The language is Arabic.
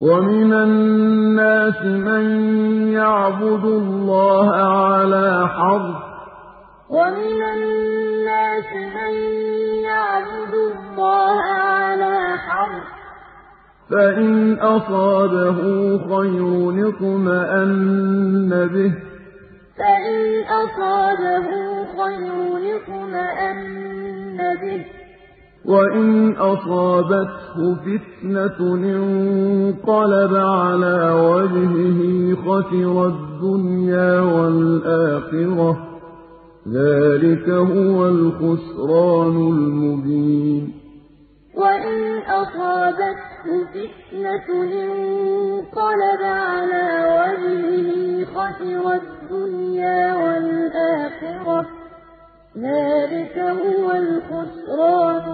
وَمِنَ النَّاسِ مَن يَعْبُدُ اللَّهَ عَلَىٰ حَرْفٍ ۖ فَإِنْ أَصَابَهُ خَيْرٌ اطْمَأَنَّ بِهِ ۖ وَإِنْ أَصَابَتْهُ فِتْنَةٌ انقَلَبَ عَلَىٰ وَجْهِهِ خَسِرَ الدُّنْيَا وَالْآخِرَةَ ۚ. ذَٰلِكَ هُوَ الْخُسْرَانُ الْمُبِينُ وَإِنْ أَصَابَتْهُ فِتْنَةٌ انقَلَبَ عَلَىٰ وَجْهِهِ خَسِرَ الدُّنْيَا وَالْآخِرَةَ ۚ. ذَٰلِكَ هُوَ الْخُسْرَانُ